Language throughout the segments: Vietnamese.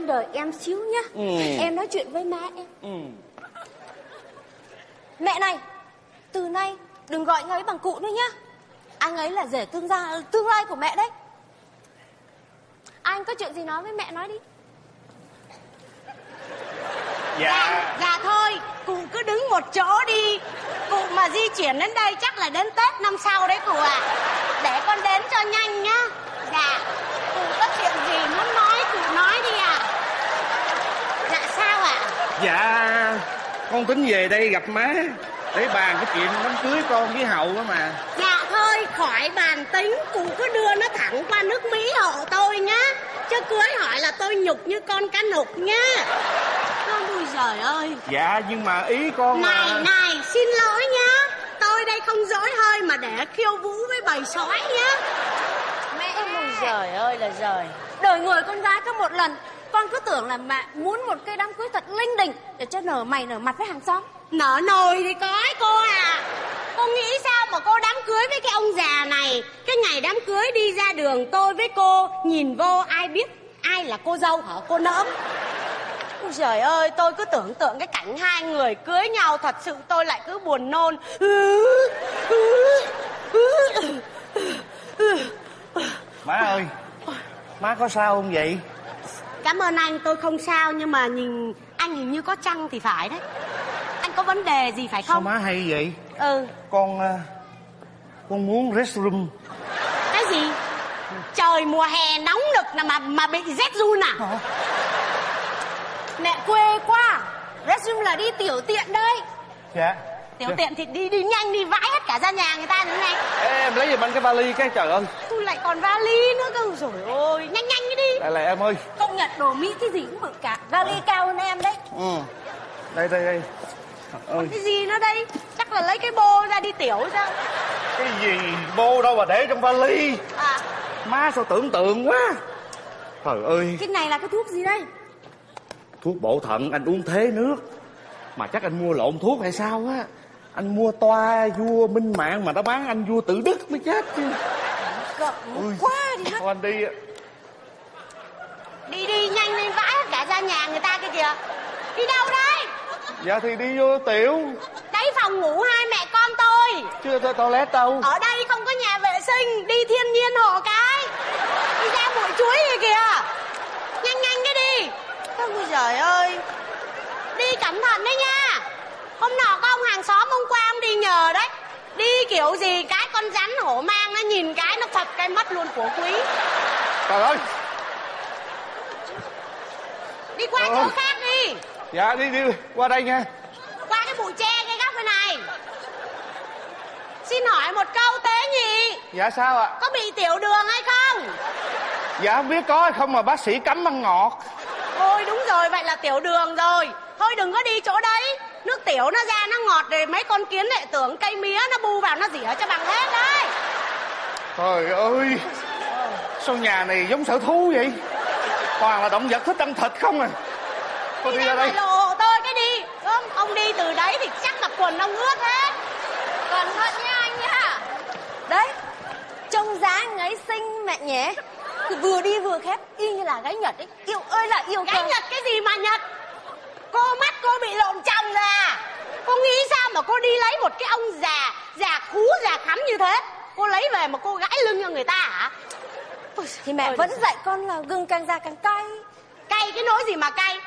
anh đợi em xíu nhá Ừ. Em nói chuyện với má em Ừ. Mẹ này Từ nay đừng gọi anh ấy bằng cụ nữa nhá Anh ấy là rể tương gia tương lai của mẹ đấy Anh có chuyện gì nói với mẹ nói đi Dạ Dạ thôi, cụ cứ đứng một chỗ đi. Cụ mà di chuyển đến đây chắc là đến Tết năm sau đấy cụ ạ. Để con đến cho nhanh nhá. Dạ, cụ có chuyện gì muốn nói cụ nói đi ạ. Dạ sao ạ? Dạ Con tính về đây gặp má Để bàn cái chuyện đám cưới con với Hậu đó mà Dạ thôi, khỏi bàn tính, cụ cứ đưa nó thẳng qua nước Mỹ hộ tôi nhá. Chứ cưới hỏi là tôi nhục như con cá nục nhá. Ôi giời ơi. Dạ nhưng mà ý con Này là này xin lỗi nhá Tôi đây không dỗi hơi mà để khiêu vũ với bầy sói nhá Mẹ Ôi giời ơi là giời Đời người con gái có một lần Con cứ tưởng là mẹ muốn một cái đám cưới thật linh đình Để cho nở mày nở mặt với hàng xóm. Nở nồi thì có ấy cô à Cô nghĩ sao mà cô đám cưới với cái ông già này? Cái ngày đám cưới đi ra đường tôi với cô Nhìn vô ai biết ai là cô dâu hả? Cô nỡm Ôi trời ơi tôi cứ tưởng tượng cái cảnh hai người cưới nhau Thật sự tôi lại cứ buồn nôn. Má ơi Má có sao không vậy Cảm ơn anh tôi không sao Nhưng mà nhìn anh hình như có trăng thì phải đấy. Anh có vấn đề gì phải Sao không? má hay vậy? Ừ. Con à, Con muốn restroom Cái gì? Trời mùa hè nóng nực là mà mà bị rét run à? Mẹ quê quá. Restroom là đi tiểu tiện đây. Dạ Tiểu tiện thì đi đi nhanh đi vãi hết cả ra nhà người ta nữa này Ê, Em lấy giùm anh cái vali cái trời ơi. Tôi lại còn vali nữa cơ Rồi ôi nhanh nhanh cái đi. Lại lại em ơi. Công nhận đồ Mỹ cái gì cũng bự cả. Vali cao hơn em đấy. Ừ. Đây đây đây. Ơi Cái gì nữa đây? Chắc là lấy cái bô ra đi tiểu sao Cái gì? Vô đâu mà để trong vali. À. Má sao tưởng tượng quá. Trời ơi. Cái này là cái thuốc gì đây? Thuốc bổ thận anh uống thế nước. Mà chắc anh mua lộn thuốc hay sao á Anh mua toa vua minh mạng mà nó bán anh vua tự đức mới chết chứ. Ui. quá đi mất Thôi anh đi Đi đi nhanh lên vãi hết cả ra nhà người ta kia kìa. Đi đâu đây? Dạ thì đi vô tiểu. Đấy phòng ngủ hai mẹ con tôi. Chưa tới toilet đâu. Ở đây không có nhà vệ sinh Đi thiên nhiên hộ cái. Đi ra bụi chuối kìa kìa. Nhanh nhanh cái đi. Ôi trời ơi. Đi cẩn thận đấy nha Hôm nọ có ông hàng xóm hôm qua ông đi nhờ đấy. Đi kiểu gì cái con rắn hổ mang Nó nhìn cái nó phập cái mất luôn của quý. Trời ơi. Đi qua Ờ. chỗ khác đi. Dạ đi đi qua đây nha. Qua cái bụi tre cái góc bên này. Xin hỏi một câu tế nhỉ Dạ sao ạ? Có bị tiểu đường hay không? Dạ không biết có hay không mà bác sĩ cấm ăn ngọt. Ôi đúng rồi vậy là tiểu đường rồi. Thôi đừng có đi chỗ đấy Nước tiểu nó ra nó ngọt rồi mấy con kiến lại tưởng cây mía nó bu vào nó rỉa cho bằng hết đấy. Trời ơi Sao nhà này giống sở thú vậy? Toàn là động vật thích ăn thịt không à? Thôi Đi đi ra đây. lộ hộ tôi cái đi. Không, Ông đi từ đấy thì chắc là quần ông ướt hết Cẩn thận nha anh nhá. Đấy Trông giá anh ấy xinh mẹ nhé. Vừa đi vừa khép Y như là gái Nhật ấy. Yêu ơi là yêu Cái cơ. Nhật cái gì mà Nhật? Cô mắt cô bị lộn chồng rồi à Cô nghĩ sao mà cô đi lấy một cái ông già Già khú già khắm như thế Cô lấy về mà cô gãi lưng cho người ta hả? Ôi, Thì mẹ ôi, vẫn dạy con là gừng càng già càng cay. Cay cái nỗi gì mà cay?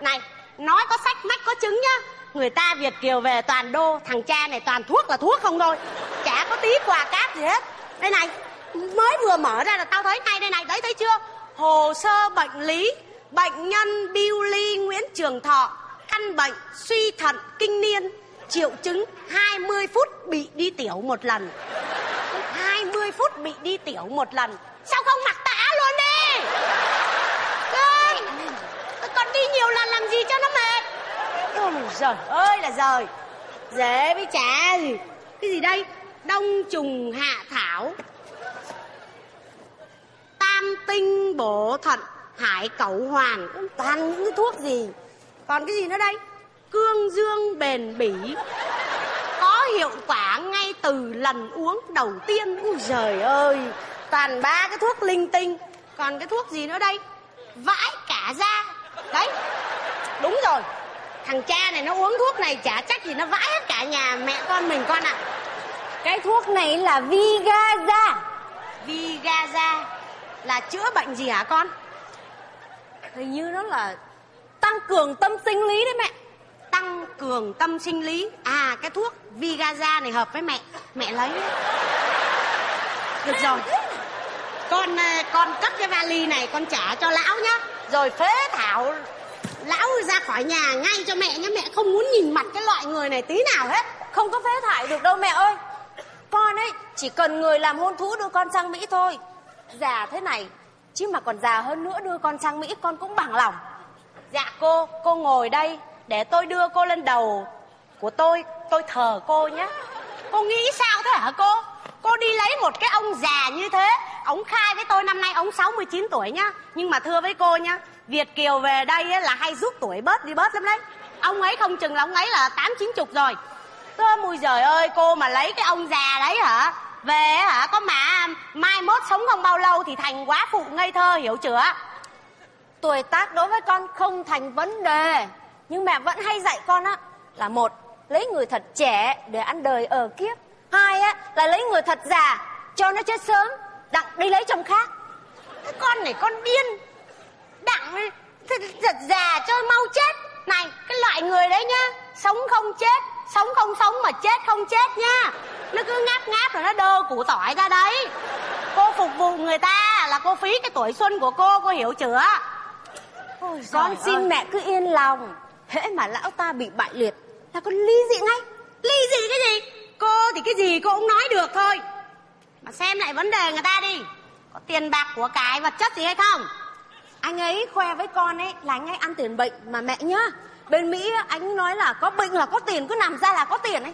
Này nói có sách mách có chứng nhá. Người ta Việt Kiều về toàn đô Thằng cha này toàn thuốc là thuốc không thôi. Chả có tí quà cáp gì hết. Đây này Mới vừa mở ra là tao thấy ngay đây này Đấy thấy chưa? Hồ sơ bệnh lý Bệnh nhân Biêu Ly Nguyễn Trường Thọ Căn bệnh suy thận kinh niên Triệu chứng 20 phút bị đi tiểu một lần. 20 phút bị đi tiểu một lần. Sao không mặc tã luôn đi? Cưng Còn đi nhiều lần làm gì cho nó mệt? Ôi giời ơi là giời. Dễ với chả gì. Cái gì đây? Đông trùng hạ thảo. Tam tinh bổ thận Hải cẩu hoàng Toàn những cái thuốc gì? Còn cái gì nữa đây? Cương dương bền bỉ. Có hiệu quả ngay từ lần uống đầu tiên. Ui giời ơi Toàn ba cái thuốc linh tinh. Còn cái thuốc gì nữa đây? Vãi cả ra đấy đúng rồi. Thằng cha này nó uống thuốc này chả trách gì nó vãi hết cả nhà mẹ con mình con ạ. Cái thuốc này là Vigaza. Vigaza là chữa bệnh gì hả con? Hình như nó là tăng cường tâm sinh lý đấy mẹ tăng cường tâm sinh lý. À cái thuốc Vigaza này hợp với mẹ. Mẹ lấy. Được rồi. Con à, con cất cái vali này, con trả cho lão nhá. Rồi phế thảo lão ra khỏi nhà ngay cho mẹ nhé mẹ không muốn nhìn mặt cái loại người này tí nào hết. Không có phế thải được đâu mẹ ơi. Con ấy, chỉ cần người làm hôn thú đưa con sang Mỹ thôi. Già thế này, Chứ mà còn già hơn nữa đưa con sang Mỹ, con cũng bằng lòng. Dạ cô cô ngồi đây để tôi đưa cô lên đầu của tôi tôi thờ cô nhé. Cô nghĩ sao thế hả cô? Cô đi lấy một cái ông già như thế, ông khai với tôi năm nay ông 69 tuổi nhá. Nhưng mà thưa với cô nhá, việt kiều về đây ấy là hay rút tuổi bớt đi bớt lắm đấy. Ông ấy không chừng là ông ấy là tám chín chục rồi. Tôi mùi giời ơi, cô mà lấy cái ông già đấy hả? Về hả, có mà mai mốt sống không bao lâu thì thành quá phụ ngây thơ, hiểu chưa? Tuổi tác đối với con không thành vấn đề. Nhưng mẹ vẫn hay dạy con á Là một Lấy người thật trẻ để ăn đời ở kiếp. Hai á là lấy người thật già Cho nó chết sớm Đặng đi lấy chồng khác. Cái con này con điên. Đặng thật, thật già cho mau chết. Này cái loại người đấy nhá sống không chết sống không sống mà chết không chết nha nó cứ ngáp ngáp rồi nó đơ củ tỏi ra đấy. Cô phục vụ người ta là cô phí cái tuổi xuân của cô cô hiểu chưa? Ôi Con xin ơi. mẹ cứ yên lòng Hễ mà lão ta bị bại liệt Là con ly dị ngay. Ly gì cái gì? Cô thì cái gì cô cũng nói được thôi. Mà xem lại vấn đề người ta đi. Có tiền bạc của cải vật chất gì hay không? Anh ấy khoe với con ấy là anh ấy ăn tiền bệnh Mà mẹ nhá. Bên Mỹ anh nói là có bệnh là có tiền Cứ nằm ra là có tiền ấy.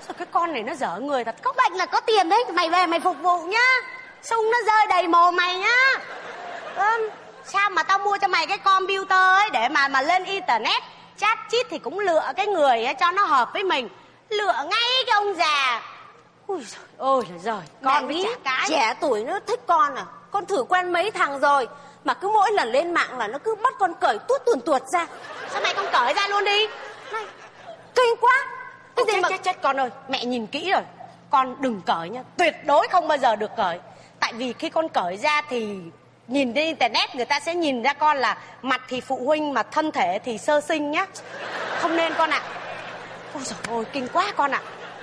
Sao cái con này nó dở người thật? Có bệnh là có tiền đấy. Mày về mày phục vụ nhá. Sung nó rơi đầy mồm mày nhá. Ừm, Sao mà tao mua cho mày cái computer ấy Để mà mà lên internet? Chat chít thì cũng lựa cái người ấy Cho nó hợp với mình. Lựa ngay cái ông già. Ui giời ôi là giời Con với chả cái. trẻ tuổi nó thích con à. Con thử quen mấy thằng rồi Mà cứ mỗi lần lên mạng là nó cứ bắt con cởi tuốt tuồn tuột ra. Sao mày không cởi ra luôn đi? Này, Kinh quá. Cái gì chết, mà chết chết con ơi Mẹ nhìn kỹ rồi. Con đừng cởi nha Tuyệt đối không bao giờ được cởi. Tại vì khi con cởi ra thì Nhìn trên internet người ta sẽ nhìn ra con là Mặt thì phụ huynh mà thân thể thì sơ sinh nhá. Không nên con ạ. Ôi dồi ôi kinh quá con ạ.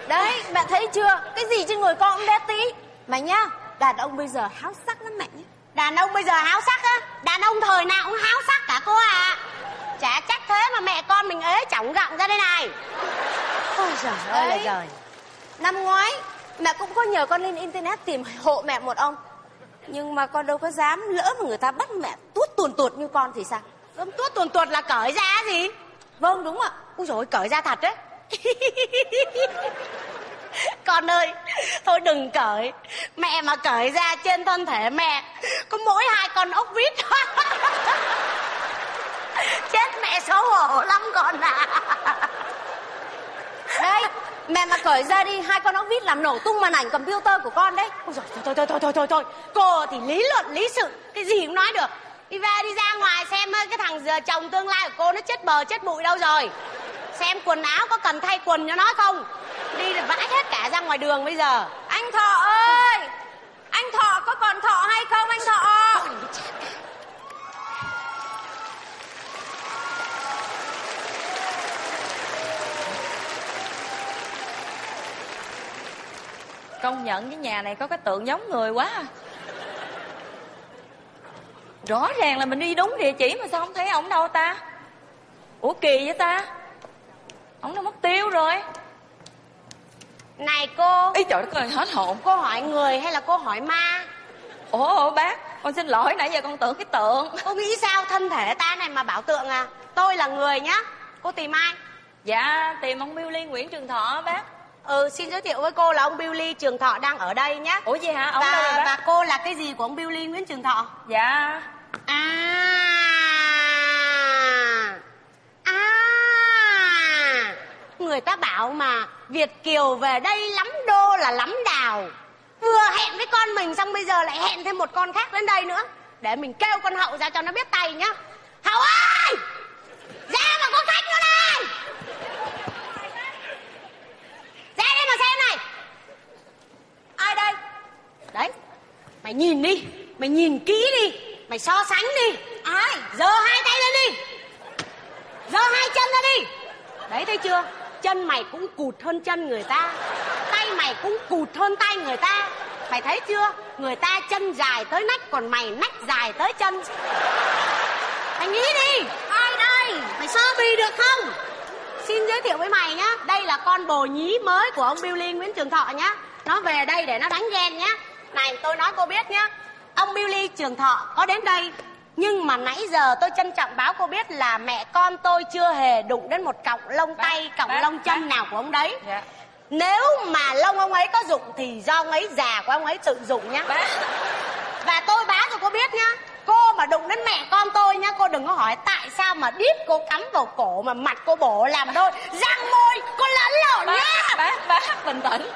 Đấy mẹ thấy chưa? Cái gì trên người con cũng bé tí. Mà nhá Đàn ông bây giờ háo sắc lắm mẹ nhé. Đàn ông bây giờ háo sắc á? Đàn ông thời nào cũng háo sắc cả cô ạ. Chả trách thế mà mẹ con mình ế chỏng gọng ra đây này. Ôi giời ơi là trời Năm ngoái Mẹ cũng có nhờ con lên internet tìm hộ mẹ một ông Nhưng mà con đâu có dám Lỡ mà người ta bắt mẹ tuốt tuồn tuột như con thì sao? Gấm tuốt tuồn tuột là cởi ra gì? Vâng đúng ạ. Dồi ôi, cởi ra thật đấy. Con ơi Thôi đừng cởi. Mẹ mà cởi ra trên thân thể mẹ Có mỗi hai con ốc vít. Chết mẹ xấu hổ lắm con à Mẹ mà cởi ra đi Hai con ốc vít làm nổ tung màn ảnh computer của con đấy. Ôi giời, thôi, thôi, thôi, thôi, thôi, thôi Cô thì lý luận, lý sự Cái gì cũng nói được. Đi về đi ra ngoài xem cái thằng giờ chồng tương lai của cô Nó chết bờ chết bụi đâu rồi. Xem quần áo có cần thay quần cho nó không? Đi là vãi hết cả ra ngoài đường bây giờ. Anh Thọ ơi! Anh Thọ có còn Thọ hay không anh Thọ? Công nhận cái nhà này có cái tượng giống người quá. À. rõ ràng là mình đi đúng địa chỉ mà sao không thấy ổng đâu ta? Ủa kỳ vậy ta? Ổng đâu mất tiêu rồi. Này cô. Ý trời đất ơi hết hồn. Cô hỏi người hay là cô hỏi ma? Ủa bác con xin lỗi nãy giờ con tưởng cái tượng. Cô nghĩ sao thân thể ta này mà bảo tượng à? Tôi là người nhá. Cô tìm ai? Dạ tìm ông Billy Nguyễn Trường Thọ bác Ừ xin giới thiệu với cô là ông Billy Trường Thọ đang ở đây nhá ủa gì hả? Ông đâu rồi và, bác? và cô là cái gì của ông Billy Nguyễn Trường Thọ? Dạ. À. À. Người ta bảo mà Việt Kiều về đây lắm đô là lắm đào. Vừa hẹn với con mình xong bây giờ lại hẹn thêm một con khác đến đây nữa. Để mình kêu con hậu ra cho nó biết tay nhá hậu ơi ra mà có khách nữa này ra đây mà xem này ai đây đấy mày nhìn đi mày nhìn kỹ đi mày so sánh đi. Ai? Giơ hai tay lên đi. Giơ hai chân ra đi. Đấy thấy chưa? Chân mày cũng cụt hơn chân người ta. Tay mày cũng cụt hơn tay người ta. Mày thấy chưa? Người ta chân dài tới nách còn mày nách dài tới chân. Mày nghĩ đi. Ai đây? Mày so bì được không? Xin giới thiệu với mày nhá. Đây là con bồ nhí mới của ông Billy Nguyễn Trường Thọ nhá. Nó về đây để nó đánh ghen nhá này tôi nói cô biết nhá ông Billy Trường Thọ có đến đây nhưng mà nãy giờ tôi trân trọng báo cô biết là mẹ con tôi chưa hề đụng đến một cọng lông tay cọng bác, lông chân bác. nào của ông đấy Dạ. nếu mà lông ông ấy có dụng thì do ông ấy già của ông ấy tự dụng nhá Bác. và tôi báo cho cô biết nhá cô mà đụng đến mẹ con tôi nhá cô đừng có hỏi tại sao mà đít cô cắm vào cổ mà mặt cô bổ làm đôi răng môi cô lẫn lộn nhá bác bác bình tĩnh